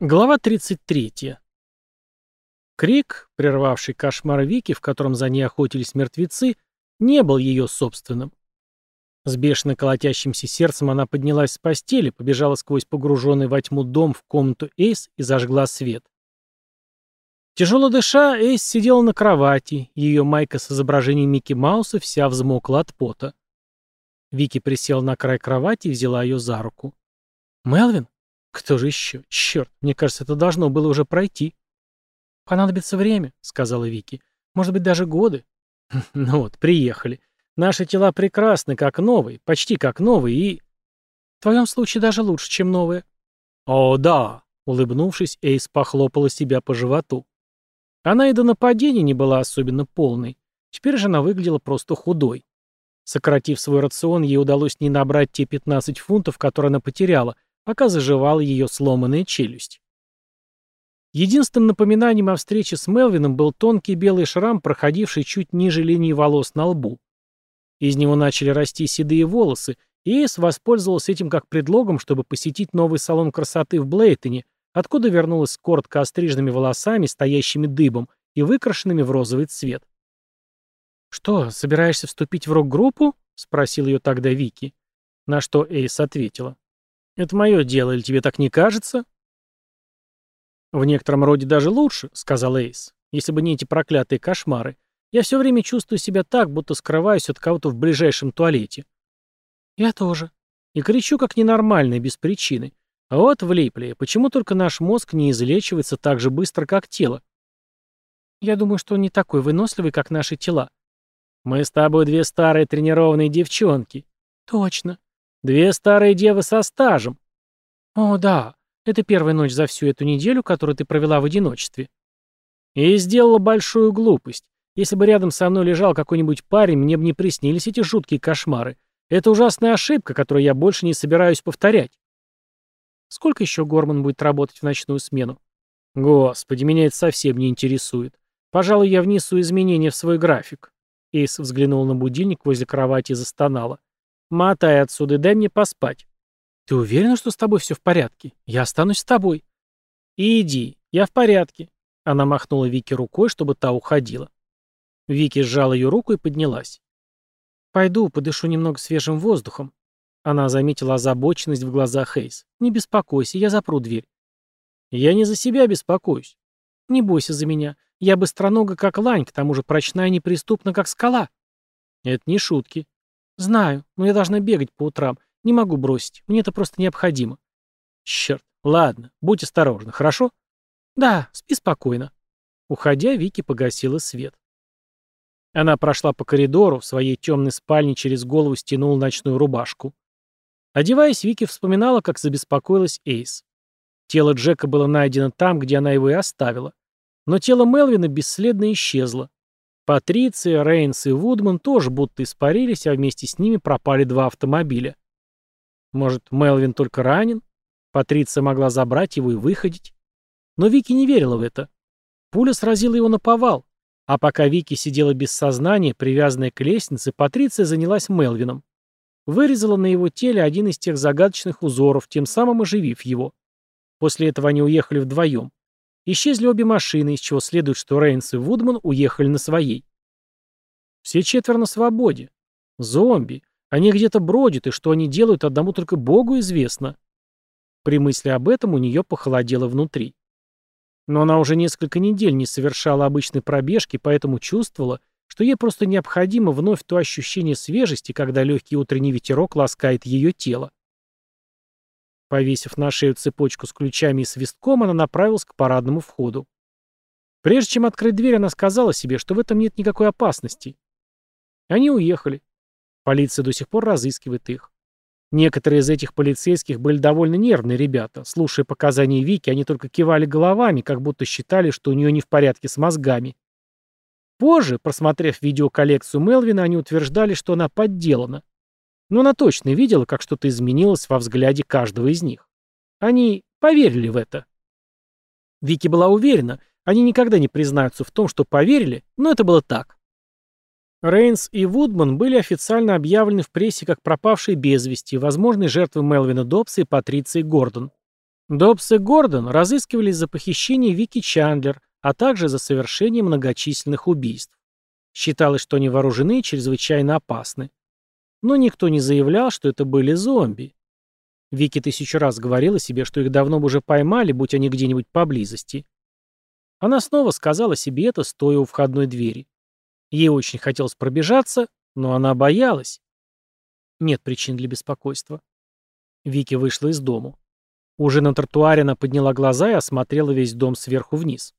Глава 33. Крик, прервавший кошмар Вики, в котором за ней охотились мертвецы, не был ее собственным. С бешено колотящимся сердцем она поднялась с постели, побежала сквозь погруженный во тьму дом в комнату Эйс и зажгла свет. Тяжело дыша, Эйс сидела на кровати, ее майка с изображением Микки Мауса вся взмокла от пота. Вики присела на край кровати и взяла ее за руку. «Мелвин?» Кто же еще? Черт, мне кажется, это должно было уже пройти. Понадобится время, сказала Вики. Может быть, даже годы. Ну вот, приехали. Наши тела прекрасны, как новые, почти как новые, и... В твоем случае даже лучше, чем новые. О, да, улыбнувшись, Эйс похлопала себя по животу. Она и до нападения не была особенно полной. Теперь же она выглядела просто худой. Сократив свой рацион, ей удалось не набрать те 15 фунтов, которые она потеряла, пока заживала ее сломанная челюсть. Единственным напоминанием о встрече с Мелвином был тонкий белый шрам, проходивший чуть ниже линии волос на лбу. Из него начали расти седые волосы, и Эйс воспользовался этим как предлогом, чтобы посетить новый салон красоты в Блейтоне, откуда вернулась с коротко остриженными волосами, стоящими дыбом и выкрашенными в розовый цвет. «Что, собираешься вступить в рок-группу?» — спросил ее тогда Вики. На что Эйс ответила. Это мое дело, или тебе так не кажется? В некотором роде даже лучше, сказал Эйс. Если бы не эти проклятые кошмары. Я все время чувствую себя так, будто скрываюсь от кого-то в ближайшем туалете. Я тоже. И кричу как ненормальный, без причины. А вот влипли. Почему только наш мозг не излечивается так же быстро, как тело? Я думаю, что он не такой выносливый, как наши тела. Мы с тобой две старые тренированные девчонки. Точно. Две старые девы со стажем. О, да, это первая ночь за всю эту неделю, которую ты провела в одиночестве. И сделала большую глупость. Если бы рядом со мной лежал какой-нибудь парень, мне бы не приснились эти жуткие кошмары. Это ужасная ошибка, которую я больше не собираюсь повторять. Сколько еще Горман будет работать в ночную смену? Господи, меня это совсем не интересует. Пожалуй, я внесу изменения в свой график. Эйс взглянул на будильник возле кровати и застонала. Мотай отсюда и дай мне поспать. Ты уверена, что с тобой все в порядке? Я останусь с тобой. Иди, я в порядке. Она махнула Вики рукой, чтобы та уходила. Вики сжала ее руку и поднялась. «Пойду, подышу немного свежим воздухом». Она заметила озабоченность в глазах Хейс. «Не беспокойся, я запру дверь». «Я не за себя беспокоюсь». «Не бойся за меня. Я быстронога, как лань, к тому же прочная и неприступна, как скала». «Это не шутки. «Знаю, но я должна бегать по утрам. Не могу бросить. Мне это просто необходимо». «Черт. Ладно, будь осторожна, хорошо?» «Да, спи спокойно». Уходя, Вики погасила свет. Она прошла по коридору, в своей темной спальне через голову стянула ночную рубашку. Одеваясь, Вики вспоминала, как забеспокоилась Эйс. Тело Джека было найдено там, где она его и оставила. Но тело Мелвина бесследно исчезло. Патриция, Рейнс и Вудман тоже будто испарились, а вместе с ними пропали два автомобиля. Может, Мелвин только ранен? Патриция могла забрать его и выходить. Но Вики не верила в это. Пуля сразила его на повал. А пока Вики сидела без сознания, привязанная к лестнице, Патриция занялась Мелвином. Вырезала на его теле один из тех загадочных узоров, тем самым оживив его. После этого они уехали вдвоем. Исчезли обе машины, из чего следует, что Рейнс и Вудман уехали на своей. Все четверо на свободе. Зомби. Они где-то бродят, и что они делают, одному только Богу известно. При мысли об этом у нее похолодело внутри. Но она уже несколько недель не совершала обычной пробежки, поэтому чувствовала, что ей просто необходимо вновь то ощущение свежести, когда легкий утренний ветерок ласкает ее тело. Повесив на шею цепочку с ключами и свистком, она направилась к парадному входу. Прежде чем открыть дверь, она сказала себе, что в этом нет никакой опасности. Они уехали. Полиция до сих пор разыскивает их. Некоторые из этих полицейских были довольно нервные ребята. Слушая показания Вики, они только кивали головами, как будто считали, что у нее не в порядке с мозгами. Позже, просмотрев видеоколлекцию Мелвина, они утверждали, что она подделана. Но она точно видела, как что-то изменилось во взгляде каждого из них. Они поверили в это. Вики была уверена, они никогда не признаются в том, что поверили, но это было так. Рейнс и Вудман были официально объявлены в прессе как пропавшие без вести, возможные жертвы Мелвина Добса и Патриции Гордон. Добс и Гордон разыскивались за похищение Вики Чандлер, а также за совершение многочисленных убийств. Считалось, что они вооружены и чрезвычайно опасны. Но никто не заявлял, что это были зомби. Вики тысячу раз говорила себе, что их давно бы уже поймали, будь они где-нибудь поблизости. Она снова сказала себе это, стоя у входной двери. Ей очень хотелось пробежаться, но она боялась. Нет причин для беспокойства. Вики вышла из дому. Уже на тротуаре она подняла глаза и осмотрела весь дом сверху вниз.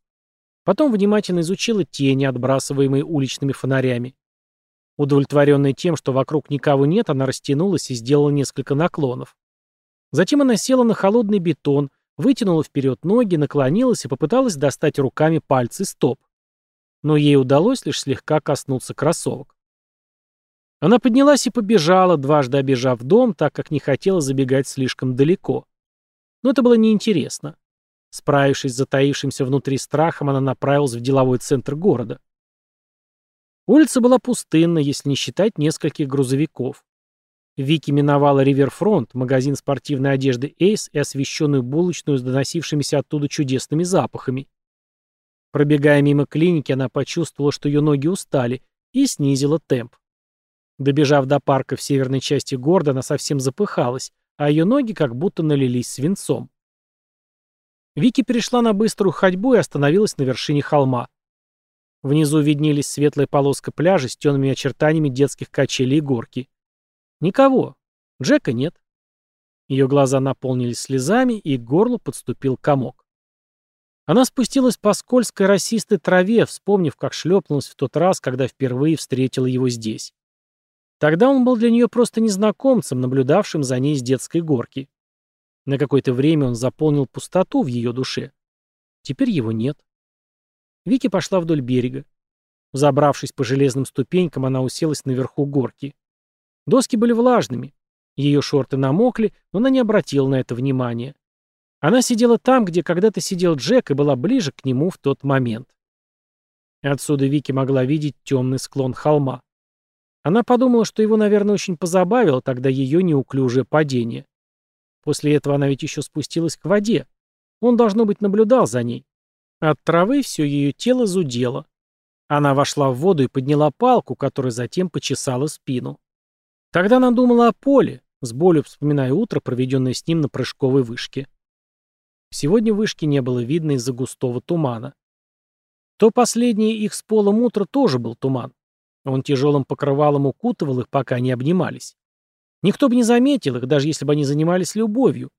Потом внимательно изучила тени, отбрасываемые уличными фонарями. Удовлетворенная тем, что вокруг никого нет, она растянулась и сделала несколько наклонов. Затем она села на холодный бетон, вытянула вперед ноги, наклонилась и попыталась достать руками пальцы стоп. Но ей удалось лишь слегка коснуться кроссовок. Она поднялась и побежала, дважды обежав дом, так как не хотела забегать слишком далеко. Но это было неинтересно. Справившись с затаившимся внутри страхом, она направилась в деловой центр города. Улица была пустынна, если не считать нескольких грузовиков. Вики миновала Риверфронт, магазин спортивной одежды Эйс и освещенную булочную с доносившимися оттуда чудесными запахами. Пробегая мимо клиники, она почувствовала, что ее ноги устали, и снизила темп. Добежав до парка в северной части города, она совсем запыхалась, а ее ноги как будто налились свинцом. Вики перешла на быструю ходьбу и остановилась на вершине холма. Внизу виднелись светлая полоска пляжа с темными очертаниями детских качелей и горки. Никого. Джека нет. Ее глаза наполнились слезами, и к горлу подступил комок. Она спустилась по скользкой росистой траве, вспомнив, как шлепнулась в тот раз, когда впервые встретила его здесь. Тогда он был для нее просто незнакомцем, наблюдавшим за ней с детской горки. На какое-то время он заполнил пустоту в ее душе. Теперь его нет. Вики пошла вдоль берега. Забравшись по железным ступенькам, она уселась наверху горки. Доски были влажными. Ее шорты намокли, но она не обратила на это внимания. Она сидела там, где когда-то сидел Джек, и была ближе к нему в тот момент. Отсюда Вики могла видеть темный склон холма. Она подумала, что его, наверное, очень позабавило тогда ее неуклюжее падение. После этого она ведь еще спустилась к воде. Он, должно быть, наблюдал за ней. От травы все ее тело зудело. Она вошла в воду и подняла палку, которая затем почесала спину. Тогда она думала о Поле, с болью вспоминая утро, проведенное с ним на прыжковой вышке. Сегодня вышки не было видно из-за густого тумана. То последнее их с полом утро тоже был туман. Он тяжелым покрывалом укутывал их, пока не обнимались. Никто бы не заметил их, даже если бы они занимались любовью.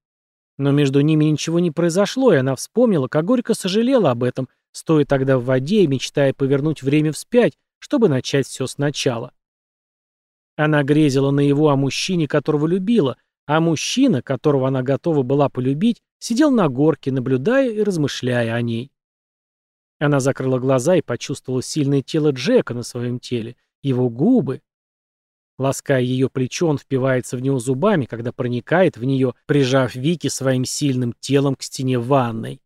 Но между ними ничего не произошло, и она вспомнила, как горько сожалела об этом, стоя тогда в воде и мечтая повернуть время вспять, чтобы начать все сначала. Она грезила на его о мужчине, которого любила, а мужчина, которого она готова была полюбить, сидел на горке, наблюдая и размышляя о ней. Она закрыла глаза и почувствовала сильное тело Джека на своем теле, его губы. Лаская ее плечо, он впивается в него зубами, когда проникает в нее, прижав Вики своим сильным телом к стене ванной.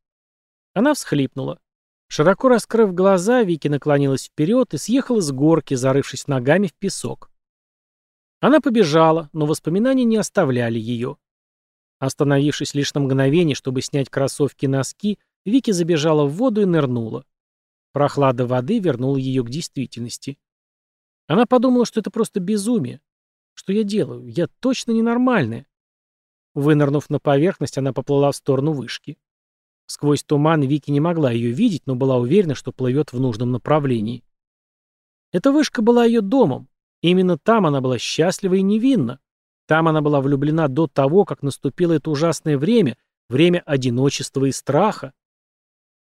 Она всхлипнула. Широко раскрыв глаза, Вики наклонилась вперед и съехала с горки, зарывшись ногами в песок. Она побежала, но воспоминания не оставляли ее. Остановившись лишь на мгновение, чтобы снять кроссовки и носки, Вики забежала в воду и нырнула. Прохлада воды вернула ее к действительности. Она подумала, что это просто безумие. Что я делаю? Я точно ненормальная. Вынырнув на поверхность, она поплыла в сторону вышки. Сквозь туман Вики не могла ее видеть, но была уверена, что плывет в нужном направлении. Эта вышка была ее домом. Именно там она была счастлива и невинна. Там она была влюблена до того, как наступило это ужасное время, время одиночества и страха.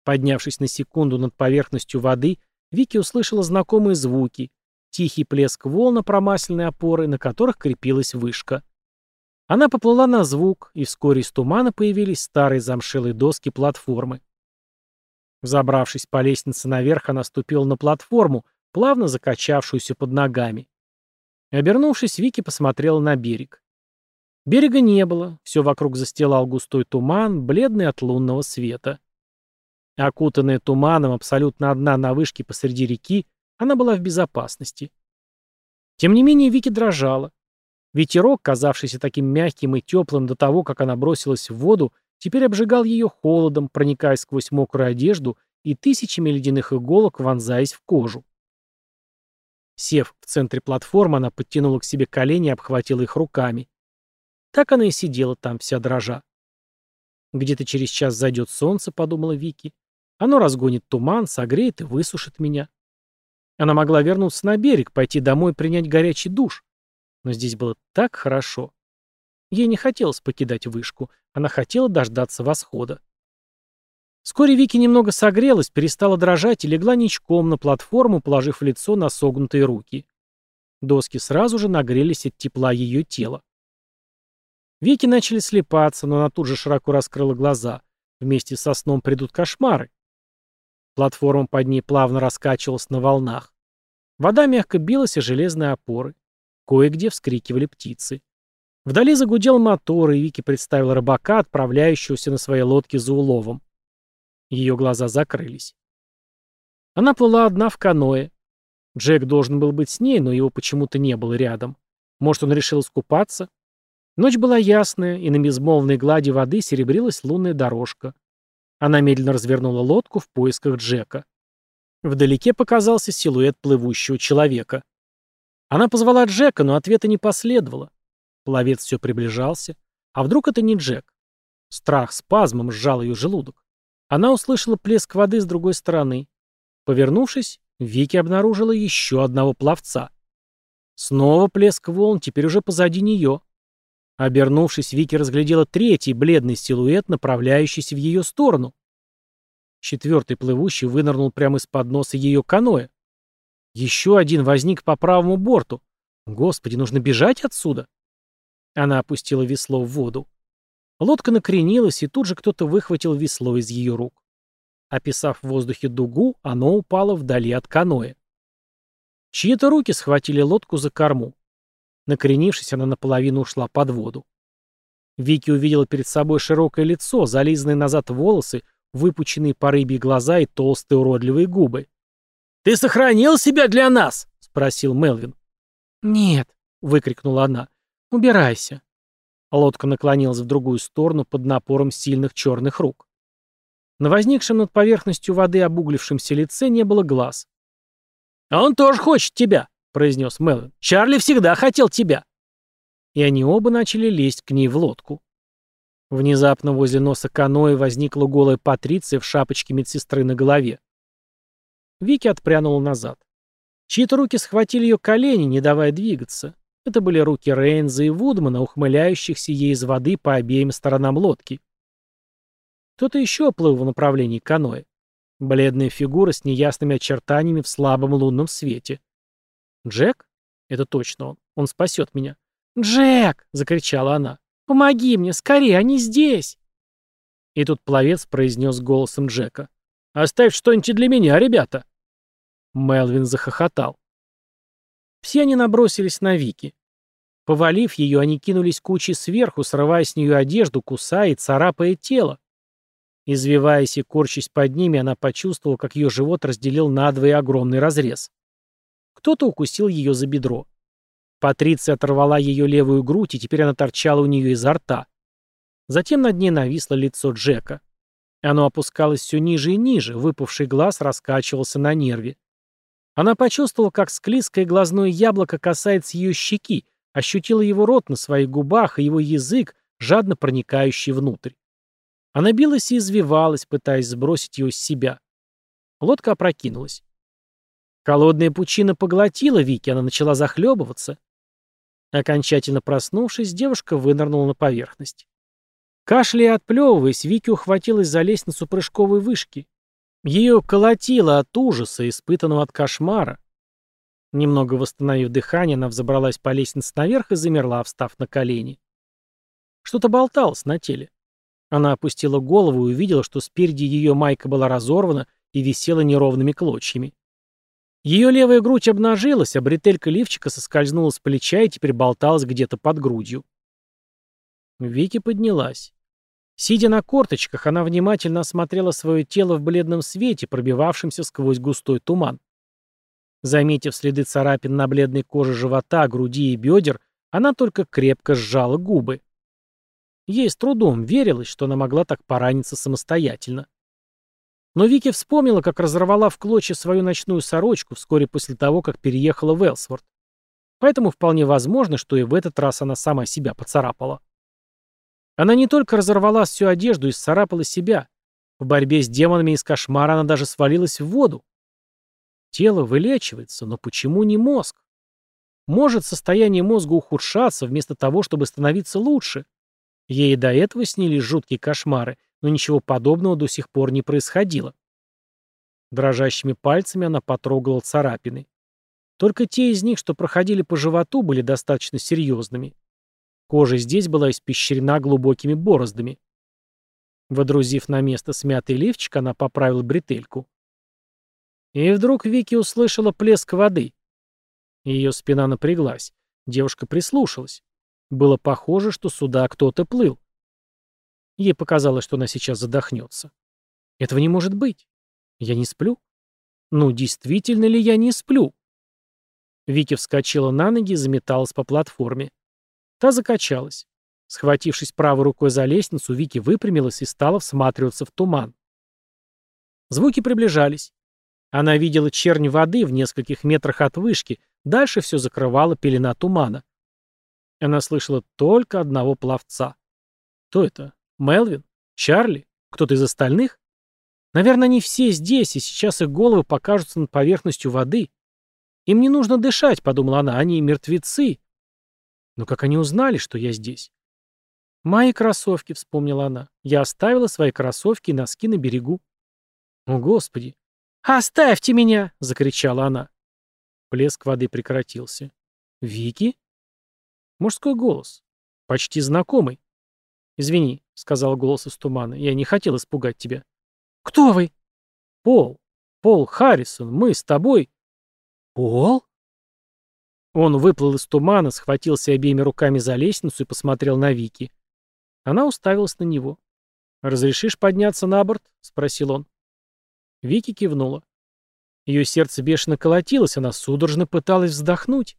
Поднявшись на секунду над поверхностью воды, Вики услышала знакомые звуки, тихий плеск волн промасленной опоры, на которых крепилась вышка. Она поплыла на звук, и вскоре из тумана появились старые замшелые доски платформы. Забравшись по лестнице наверх, она ступила на платформу, плавно закачавшуюся под ногами. Обернувшись, Вики посмотрела на берег. Берега не было, все вокруг застилал густой туман, бледный от лунного света. Окутанная туманом, абсолютно одна на вышке посреди реки, она была в безопасности. Тем не менее Вики дрожала. Ветерок, казавшийся таким мягким и теплым до того, как она бросилась в воду, теперь обжигал ее холодом, проникая сквозь мокрую одежду и тысячами ледяных иголок вонзаясь в кожу. Сев в центре платформы, она подтянула к себе колени и обхватила их руками. Так она и сидела там, вся дрожа. «Где-то через час зайдет солнце», — подумала Вики. «Оно разгонит туман, согреет и высушит меня». Она могла вернуться на берег, пойти домой принять горячий душ. Но здесь было так хорошо. Ей не хотелось покидать вышку, она хотела дождаться восхода. Вскоре Вики немного согрелась, перестала дрожать и легла ничком на платформу, положив лицо на согнутые руки. Доски сразу же нагрелись от тепла ее тела. Веки начали слепаться, но она тут же широко раскрыла глаза. Вместе со сном придут кошмары. Платформа под ней плавно раскачивалась на волнах. Вода мягко билась о железные опоры. Кое-где вскрикивали птицы. Вдали загудел мотор, и Вики представила рыбака, отправляющегося на своей лодке за уловом. Ее глаза закрылись. Она плыла одна в каное. Джек должен был быть с ней, но его почему-то не было рядом. Может, он решил искупаться? Ночь была ясная, и на безмолвной глади воды серебрилась лунная дорожка. Она медленно развернула лодку в поисках Джека. Вдалеке показался силуэт плывущего человека. Она позвала Джека, но ответа не последовало. Пловец все приближался. А вдруг это не Джек? Страх спазмом сжал ее желудок. Она услышала плеск воды с другой стороны. Повернувшись, Вики обнаружила еще одного пловца. Снова плеск волн, теперь уже позади нее. Обернувшись, Вики разглядела третий бледный силуэт, направляющийся в ее сторону. Четвертый плывущий вынырнул прямо из-под носа ее каноэ. Еще один возник по правому борту. Господи, нужно бежать отсюда. Она опустила весло в воду. Лодка накренилась, и тут же кто-то выхватил весло из ее рук. Описав в воздухе дугу, оно упало вдали от каноэ. Чьи-то руки схватили лодку за корму. Накренившись, она наполовину ушла под воду. Вики увидела перед собой широкое лицо, зализанные назад волосы, выпученные по рыбьи глаза и толстые уродливые губы. «Ты сохранил себя для нас?» — спросил Мелвин. «Нет», — выкрикнула она, — «убирайся». Лодка наклонилась в другую сторону под напором сильных черных рук. На возникшем над поверхностью воды обуглившемся лице не было глаз. «А он тоже хочет тебя», — произнес Мелвин. «Чарли всегда хотел тебя». И они оба начали лезть к ней в лодку. Внезапно возле носа каноэ возникла голая Патриция в шапочке медсестры на голове. Вики отпрянула назад. Чьи-то руки схватили ее колени, не давая двигаться. Это были руки Рейнза и Вудмана, ухмыляющихся ей из воды по обеим сторонам лодки. Кто-то еще плыл в направлении каноэ. Бледная фигура с неясными очертаниями в слабом лунном свете. «Джек? Это точно он. Он спасет меня». «Джек!» — закричала она. «Помоги мне, скорее, они здесь!» И тут пловец произнес голосом Джека. «Оставь что-нибудь для меня, ребята!» Мелвин захохотал. Все они набросились на Вики. Повалив ее, они кинулись кучей сверху, срывая с нее одежду, кусая и царапая тело. Извиваясь и корчась под ними, она почувствовала, как ее живот разделил надвое огромный разрез. Кто-то укусил ее за бедро. Патриция оторвала ее левую грудь, и теперь она торчала у нее изо рта. Затем над ней нависло лицо Джека. Оно опускалось все ниже и ниже, выпавший глаз раскачивался на нерве. Она почувствовала, как склизкое глазное яблоко касается ее щеки, ощутила его рот на своих губах и его язык, жадно проникающий внутрь. Она билась и извивалась, пытаясь сбросить его с себя. Лодка опрокинулась. Холодная пучина поглотила Вики, она начала захлебываться. Окончательно проснувшись, девушка вынырнула на поверхность. Кашляя и отплевываясь, Вики ухватилась за лестницу прыжковой вышки. Ее колотило от ужаса, испытанного от кошмара. Немного восстановив дыхание, она взобралась по лестнице наверх и замерла, встав на колени. Что-то болталось на теле. Она опустила голову и увидела, что спереди ее майка была разорвана и висела неровными клочьями. Ее левая грудь обнажилась, а бретелька лифчика соскользнула с плеча и теперь болталась где-то под грудью. Вики поднялась. Сидя на корточках, она внимательно осмотрела свое тело в бледном свете, пробивавшемся сквозь густой туман. Заметив следы царапин на бледной коже живота, груди и бедер, она только крепко сжала губы. Ей с трудом верилось, что она могла так пораниться самостоятельно. Но Вики вспомнила, как разорвала в клочья свою ночную сорочку вскоре после того, как переехала в Элсворт. Поэтому вполне возможно, что и в этот раз она сама себя поцарапала. Она не только разорвала всю одежду и сцарапала себя. В борьбе с демонами из кошмара она даже свалилась в воду. Тело вылечивается, но почему не мозг? Может состояние мозга ухудшаться вместо того, чтобы становиться лучше? Ей до этого снились жуткие кошмары, но ничего подобного до сих пор не происходило. Дрожащими пальцами она потрогала царапины. Только те из них, что проходили по животу, были достаточно серьезными. Кожа здесь была испещрена глубокими бороздами. Водрузив на место смятый лифчик, она поправила бретельку. И вдруг Вики услышала плеск воды. Ее спина напряглась. Девушка прислушалась. Было похоже, что сюда кто-то плыл. Ей показалось, что она сейчас задохнется. Этого не может быть. Я не сплю? Ну, действительно ли я не сплю? Вики вскочила на ноги и заметалась по платформе. Та закачалась. Схватившись правой рукой за лестницу, Вики выпрямилась и стала всматриваться в туман. Звуки приближались. Она видела чернь воды в нескольких метрах от вышки, дальше все закрывала пелена тумана. Она слышала только одного пловца. Кто это? Мелвин? Чарли? Кто-то из остальных? Наверное, они все здесь, и сейчас их головы покажутся над поверхностью воды. Им не нужно дышать, подумала она, они мертвецы. Но как они узнали, что я здесь? Мои кроссовки, вспомнила она. Я оставила свои кроссовки и носки на берегу. О, Господи! «Оставьте меня!» — закричала она. Плеск воды прекратился. «Вики?» Мужской голос. Почти знакомый. «Извини», — сказал голос из тумана, — «я не хотел испугать тебя». «Кто вы?» «Пол. Пол Харрисон. Мы с тобой». «Пол?» Он выплыл из тумана, схватился обеими руками за лестницу и посмотрел на Вики. Она уставилась на него. «Разрешишь подняться на борт?» — спросил он. Вики кивнула. Ее сердце бешено колотилось, она судорожно пыталась вздохнуть.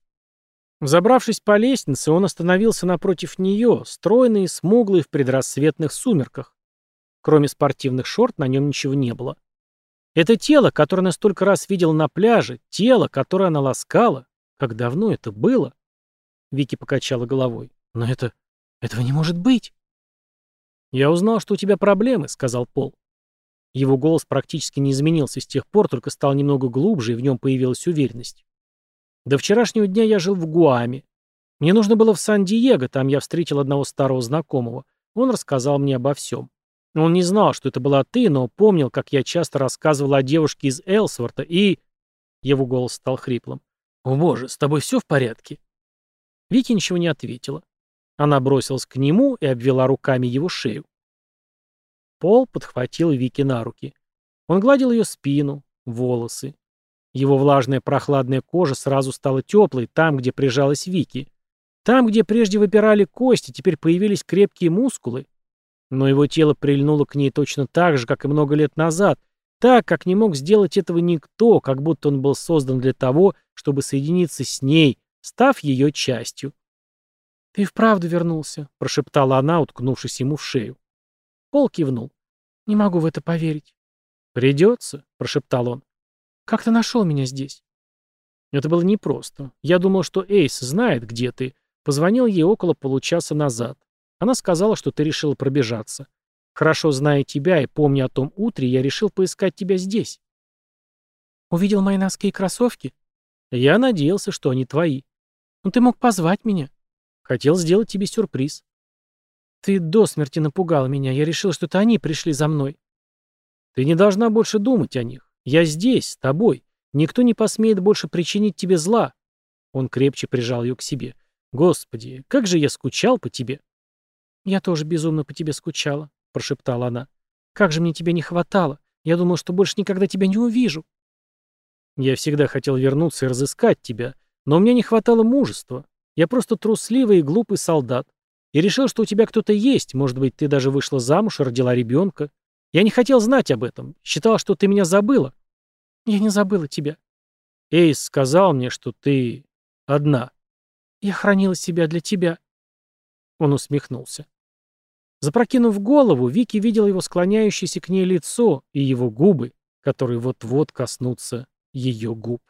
Взобравшись по лестнице, он остановился напротив нее, стройный и смуглый в предрассветных сумерках. Кроме спортивных шорт на нем ничего не было. Это тело, которое она столько раз видела на пляже, тело, которое она ласкала. Как давно это было? Вики покачала головой. Но это... этого не может быть. «Я узнал, что у тебя проблемы», — сказал Пол. Его голос практически не изменился с тех пор, только стал немного глубже, и в нем появилась уверенность. До вчерашнего дня я жил в Гуаме. Мне нужно было в Сан-Диего, там я встретил одного старого знакомого. Он рассказал мне обо всем. Он не знал, что это была ты, но помнил, как я часто рассказывал о девушке из Элсворта, и... Его голос стал хриплым. «О боже, с тобой все в порядке?» Вики ничего не ответила. Она бросилась к нему и обвела руками его шею. Пол подхватил Вики на руки. Он гладил ее спину, волосы. Его влажная прохладная кожа сразу стала теплой там, где прижалась Вики. Там, где прежде выпирали кости, теперь появились крепкие мускулы. Но его тело прильнуло к ней точно так же, как и много лет назад, так, как не мог сделать этого никто, как будто он был создан для того, чтобы соединиться с ней, став ее частью. «Ты вправду вернулся», — прошептала она, уткнувшись ему в шею. Пол кивнул. «Не могу в это поверить». «Придется», — прошептал он. «Как ты нашел меня здесь?» Это было непросто. Я думал, что Эйс знает, где ты. Позвонил ей около получаса назад. Она сказала, что ты решила пробежаться. Хорошо зная тебя и помня о том утре, я решил поискать тебя здесь. Увидел мои носки и кроссовки? Я надеялся, что они твои. Но ты мог позвать меня. Хотел сделать тебе сюрприз. Ты до смерти напугал меня. Я решил, что это они пришли за мной. Ты не должна больше думать о них. Я здесь, с тобой. Никто не посмеет больше причинить тебе зла. Он крепче прижал ее к себе. Господи, как же я скучал по тебе. Я тоже безумно по тебе скучала, прошептала она. Как же мне тебя не хватало. Я думал, что больше никогда тебя не увижу. Я всегда хотел вернуться и разыскать тебя, но у меня не хватало мужества. Я просто трусливый и глупый солдат. И решил, что у тебя кто-то есть, может быть, ты даже вышла замуж и родила ребенка. Я не хотел знать об этом. Считал, что ты меня забыла. Я не забыла тебя. Эйс сказал мне, что ты одна. Я хранила себя для тебя. Он усмехнулся. Запрокинув голову, Вики видел его склоняющееся к ней лицо и его губы, которые вот-вот коснутся ее губ.